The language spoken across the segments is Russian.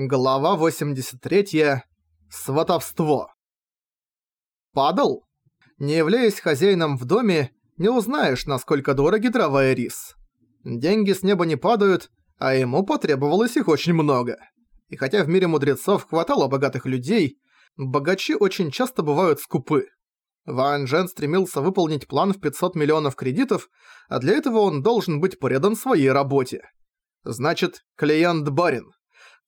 Глава 83. Сватовство. Падал? Не являясь хозяином в доме, не узнаешь, насколько дороги дрова и рис. Деньги с неба не падают, а ему потребовалось их очень много. И хотя в мире мудрецов хватало богатых людей, богачи очень часто бывают скупы. Ван Джен стремился выполнить план в 500 миллионов кредитов, а для этого он должен быть предан своей работе. Значит, клиент-барин.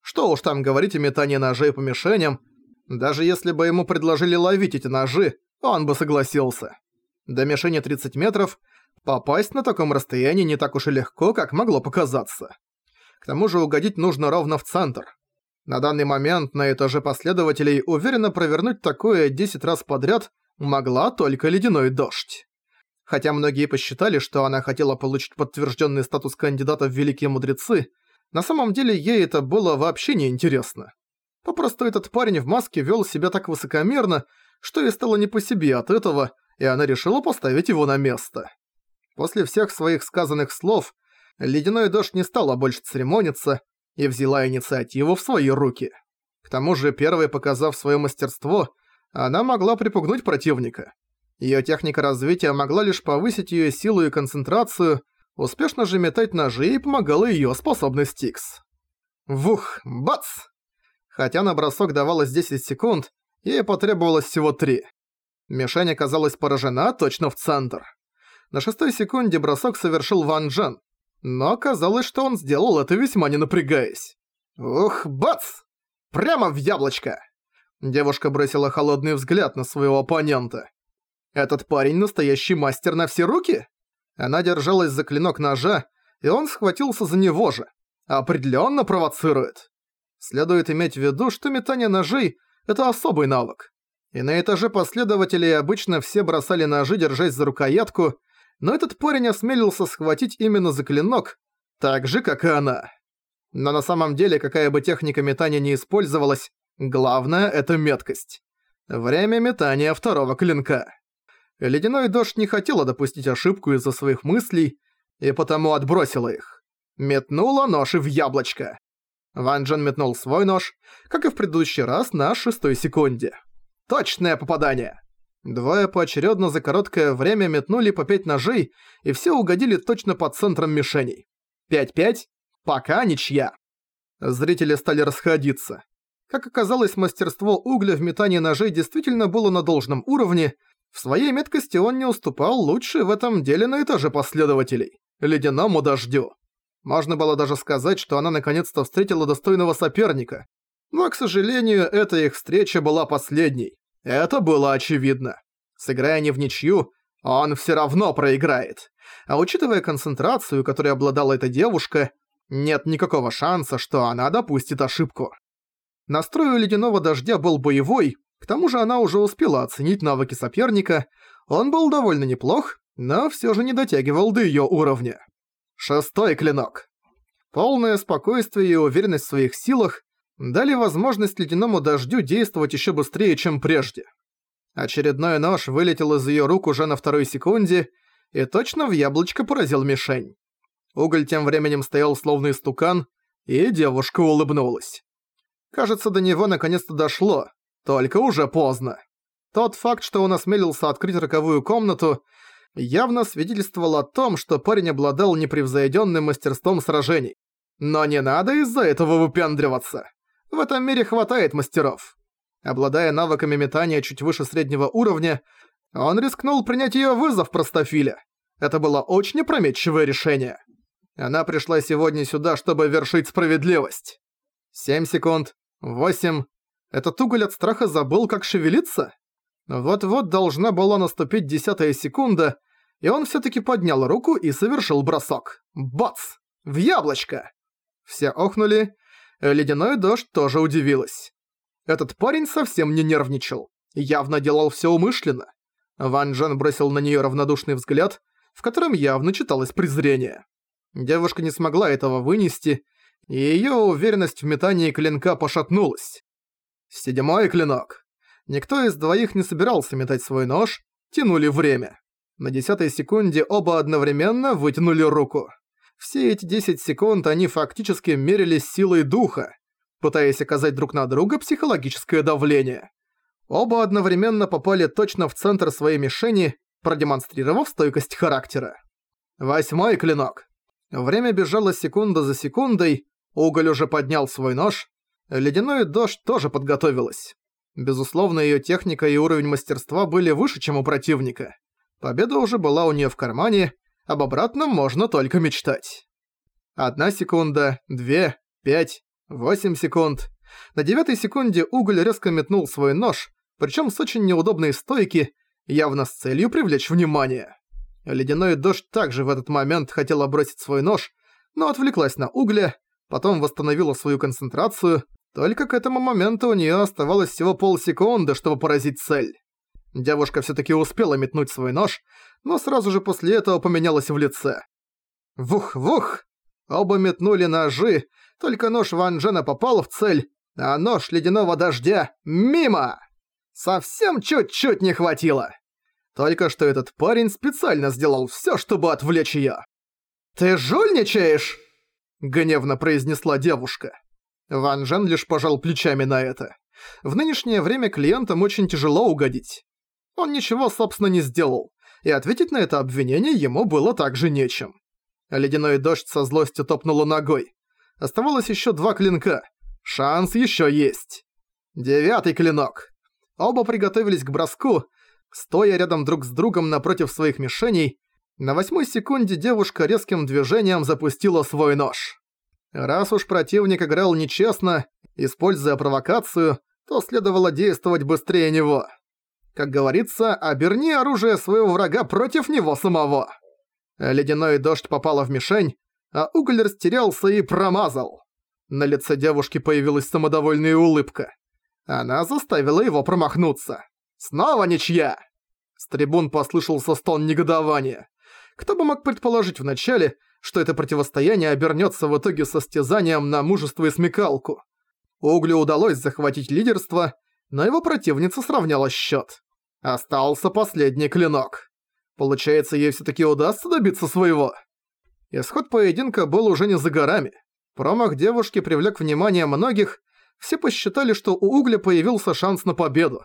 Что уж там говорить о метании ножей по мишеням, даже если бы ему предложили ловить эти ножи, он бы согласился. До мишени 30 метров, попасть на таком расстоянии не так уж и легко, как могло показаться. К тому же угодить нужно ровно в центр. На данный момент на этаже последователей уверенно провернуть такое 10 раз подряд могла только ледяной дождь. Хотя многие посчитали, что она хотела получить подтвержденный статус кандидата в Великие Мудрецы, на самом деле ей это было вообще не интересно. Попросту этот парень в маске вел себя так высокомерно, что ей стало не по себе от этого, и она решила поставить его на место. После всех своих сказанных слов, Ледяной Дождь не стала больше церемониться и взяла инициативу в свои руки. К тому же, первой показав свое мастерство, она могла припугнуть противника. Ее техника развития могла лишь повысить ее силу и концентрацию, Успешно же метать ножи и помогала её способность Тикс. Вух, бац! Хотя на бросок давалось 10 секунд, ей потребовалось всего 3. Мишень оказалась поражена точно в центр. На шестой секунде бросок совершил Ван Джен, но оказалось, что он сделал это весьма не напрягаясь. Ух, бац! Прямо в яблочко! Девушка бросила холодный взгляд на своего оппонента. Этот парень настоящий мастер на все руки? Она держалась за клинок ножа, и он схватился за него же. Определенно провоцирует. Следует иметь в виду, что метание ножей – это особый навык. И на этаже последователей обычно все бросали ножи, держась за рукоятку, но этот парень осмелился схватить именно за клинок, так же, как и она. Но на самом деле, какая бы техника метания не использовалась, главное – это меткость. Время метания второго клинка. Ледяной дождь не хотела допустить ошибку из-за своих мыслей, и потому отбросила их. Метнула нож в яблочко. Ван Джен метнул свой нож, как и в предыдущий раз на шестой секунде. Точное попадание! Двое поочередно за короткое время метнули по пять ножей, и все угодили точно под центром мишеней. Пять-пять, пока ничья. Зрители стали расходиться. Как оказалось, мастерство угля в метании ножей действительно было на должном уровне, в своей меткости он не уступал лучше в этом деле на этаже последователей – ледяному дождю. Можно было даже сказать, что она наконец-то встретила достойного соперника. Но, к сожалению, эта их встреча была последней. Это было очевидно. Сыграя не в ничью, он все равно проиграет. А учитывая концентрацию, которой обладала эта девушка, нет никакого шанса, что она допустит ошибку. Настрой у ледяного дождя был боевой, к тому же она уже успела оценить навыки соперника, он был довольно неплох, но всё же не дотягивал до её уровня. Шестой клинок. Полное спокойствие и уверенность в своих силах дали возможность ледяному дождю действовать ещё быстрее, чем прежде. Очередной нож вылетел из её рук уже на второй секунде и точно в яблочко поразил мишень. Уголь тем временем стоял словно истукан, и девушка улыбнулась. Кажется, до него наконец-то дошло, только уже поздно. Тот факт, что он осмелился открыть роковую комнату, явно свидетельствовал о том, что парень обладал непревзойденным мастерством сражений. Но не надо из-за этого выпендриваться. В этом мире хватает мастеров. Обладая навыками метания чуть выше среднего уровня, он рискнул принять её вызов простофиля. Это было очень опрометчивое решение. Она пришла сегодня сюда, чтобы вершить справедливость. 7 секунд, 8, этот уголь от страха забыл, как шевелиться? Вот-вот должна была наступить десятая секунда, и он всё-таки поднял руку и совершил бросок. Бац! В яблочко! Все охнули, ледяной дождь тоже удивилась. Этот парень совсем не нервничал, явно делал всё умышленно. Ван Джен бросил на неё равнодушный взгляд, в котором явно читалось презрение. Девушка не смогла этого вынести, и её уверенность в метании клинка пошатнулась. Седьмой клинок. Никто из двоих не собирался метать свой нож, тянули время. На десятой секунде оба одновременно вытянули руку. Все эти 10 секунд они фактически мерились силой духа. пытаясь оказать друг на друга психологическое давление. Оба одновременно попали точно в центр своей мишени, продемонстрировав стойкость характера. Восьмой клинок. Время бежало секунда за секундой, Уголь уже поднял свой нож, Ледяной дождь тоже подготовилась. Безусловно, ее техника и уровень мастерства были выше, чем у противника. Победа уже была у нее в кармане, об обратном можно только мечтать. Одна секунда, две, пять, восемь секунд. На девятой секунде Уголь резко метнул свой нож, причем с очень неудобной стойки, явно с целью привлечь внимание. Ледяной дождь также в этот момент хотела бросить свой нож, но отвлеклась на угля, потом восстановила свою концентрацию, только к этому моменту у неё оставалось всего полсекунды, чтобы поразить цель. Девушка всё-таки успела метнуть свой нож, но сразу же после этого поменялась в лице. Вух-вух! Оба метнули ножи, только нож Ван Джена попал в цель, а нож ледяного дождя — мимо! Совсем чуть-чуть не хватило. Только что этот парень специально сделал всё, чтобы отвлечь её. «Ты жульничаешь?» — гневно произнесла девушка. Ван Жен лишь пожал плечами на это. В нынешнее время клиентам очень тяжело угодить. Он ничего, собственно, не сделал, и ответить на это обвинение ему было также нечем. Ледяной дождь со злостью топнула ногой. Оставалось еще два клинка. Шанс еще есть. Девятый клинок. Оба приготовились к броску, стоя рядом друг с другом напротив своих мишеней. На восьмой секунде девушка резким движением запустила свой нож. Раз уж противник играл нечестно, используя провокацию, то следовало действовать быстрее него. Как говорится, оберни оружие своего врага против него самого. Ледяной дождь попала в мишень, а уголь растерялся и промазал. На лице девушки появилась самодовольная улыбка. Она заставила его промахнуться. «Снова ничья!» С трибун послышался стон негодования. Кто бы мог предположить вначале, что это противостояние обернется в итоге состязанием на мужество и смекалку. Углю удалось захватить лидерство, но его противница сравняла счет. Остался последний клинок. Получается, ей все таки удастся добиться своего. Исход поединка был уже не за горами. Промах девушки привлек внимание многих, все посчитали, что у Угля появился шанс на победу.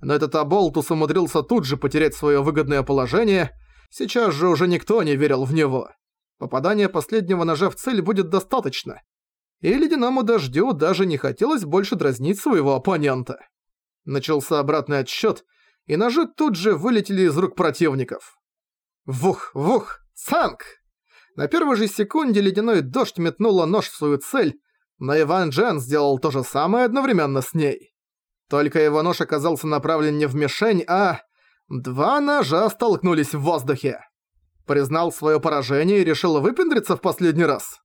Но этот Аболтус умудрился тут же потерять свое выгодное положение, сейчас же уже никто не верил в него. Попадание последнего ножа в цель будет достаточно. И ледяному дождю даже не хотелось больше дразнить своего оппонента. Начался обратный отсчет, и ножи тут же вылетели из рук противников. Вух, вух, цанг! На первой же секунде ледяной дождь метнула нож в свою цель, но Иван Джен сделал то же самое одновременно с ней. Только его нож оказался направлен не в мишень, а... Два ножа столкнулись в воздухе. Признал свое поражение и решил выпендриться в последний раз.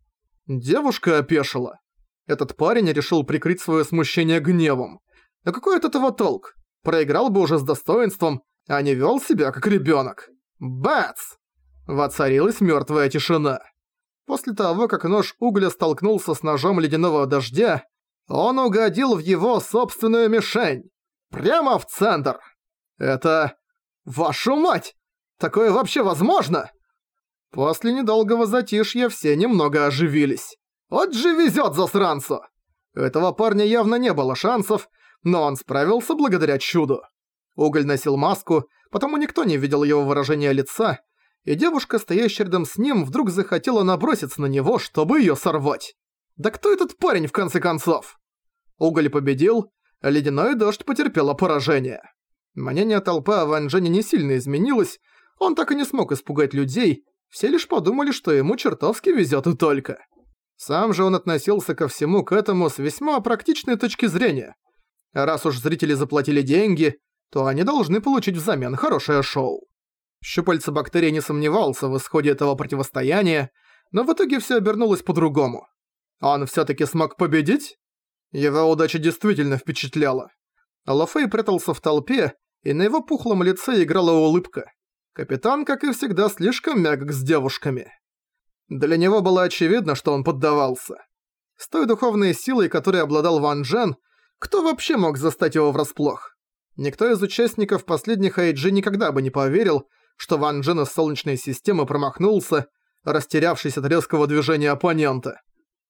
Девушка опешила. Этот парень решил прикрыть свое смущение гневом. Но какой от этого толк? Проиграл бы уже с достоинством, а не вел себя как ребенок. Бац! Воцарилась мертвая тишина. После того, как нож угля столкнулся с ножом ледяного дождя, он угодил в его собственную мишень. Прямо в центр. Это... Вашу мать! Такое вообще возможно?» После недолгого затишья все немного оживились. Вот же везет засранцу! У этого парня явно не было шансов, но он справился благодаря чуду. Уголь носил маску, потому никто не видел его выражения лица, и девушка, стоящая рядом с ним, вдруг захотела наброситься на него, чтобы ее сорвать. Да кто этот парень в конце концов? Уголь победил, ледяной дождь потерпела поражение. Мнение толпы о Ван Джене не сильно изменилось, он так и не смог испугать людей, все лишь подумали, что ему чертовски везет и только. Сам же он относился ко всему к этому с весьма практичной точки зрения. Раз уж зрители заплатили деньги, то они должны получить взамен хорошее шоу. Щупальца бактерии не сомневался в исходе этого противостояния, но в итоге все обернулось по-другому. Он все таки смог победить? Его удача действительно впечатляла. Лафей прятался в толпе, и на его пухлом лице играла улыбка. Капитан, как и всегда, слишком мягок с девушками. Для него было очевидно, что он поддавался. С той духовной силой, которой обладал Ван Джен, кто вообще мог застать его врасплох? Никто из участников последних Айджи никогда бы не поверил, что Ван Джен из Солнечной системы промахнулся, растерявшись от резкого движения оппонента.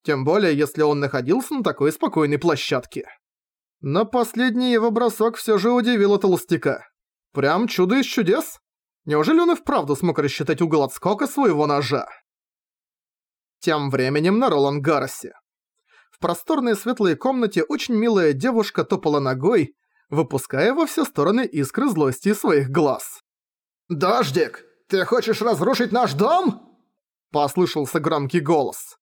Тем более, если он находился на такой спокойной площадке. Но последний его бросок всё же удивил толстяка. Прям чудо из чудес? Неужели он и вправду смог рассчитать угол отскока своего ножа? Тем временем на Ролан Гарросе. В просторной светлой комнате очень милая девушка топала ногой, выпуская во все стороны искры злости своих глаз. «Дождик, ты хочешь разрушить наш дом?» Послышался громкий голос.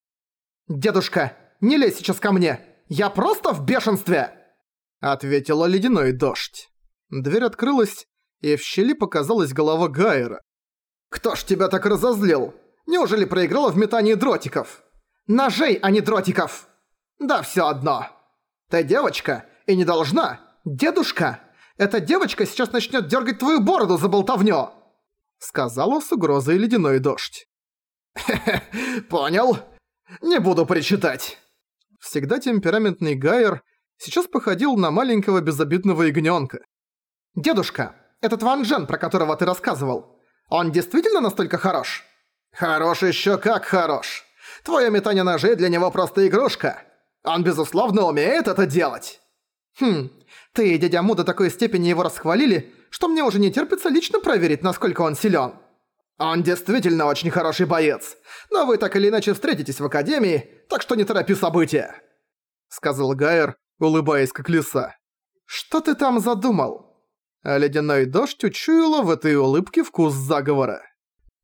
«Дедушка, не лезь сейчас ко мне! Я просто в бешенстве!» Ответила ледяной дождь. Дверь открылась, и в щели показалась голова Гайера. «Кто ж тебя так разозлил? Неужели проиграла в метании дротиков? Ножей, а не дротиков! Да все одно! Ты девочка и не должна! Дедушка! Эта девочка сейчас начнет дергать твою бороду за болтовню!» Сказала с угрозой ледяной дождь. «Хе-хе, понял. Не буду причитать». Всегда темпераментный Гайер сейчас походил на маленького безобидного ягнёнка. «Дедушка, этот Ван Джен, про которого ты рассказывал, он действительно настолько хорош?» «Хорош ещё как хорош. Твое метание ножей для него просто игрушка. Он, безусловно, умеет это делать». «Хм, ты и дядя Му до такой степени его расхвалили, что мне уже не терпится лично проверить, насколько он силён». «Он действительно очень хороший боец, но вы так или иначе встретитесь в Академии, так что не торопи события», — сказал Гайер, улыбаясь как лиса. «Что ты там задумал?» А ледяной дождь учуяла в этой улыбке вкус заговора.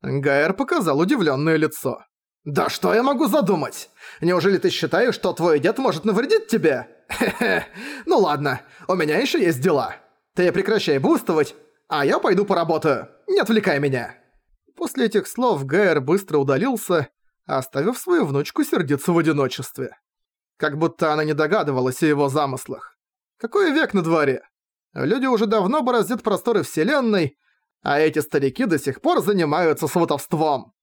Гайер показал удивленное лицо. «Да что я могу задумать? Неужели ты считаешь, что твой дед может навредить тебе? Хе-хе. Ну ладно, у меня еще есть дела. Ты прекращай бустовать, а я пойду поработаю. Не отвлекай меня». После этих слов Гайер быстро удалился, оставив свою внучку сердиться в одиночестве. Как будто она не догадывалась о его замыслах. Какой век на дворе? Люди уже давно бороздят просторы Вселенной, а эти старики до сих пор занимаются сватовством.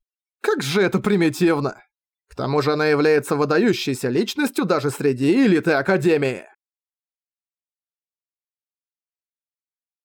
Как же это примитивно! К тому же она является выдающейся личностью даже среди элиты Академии.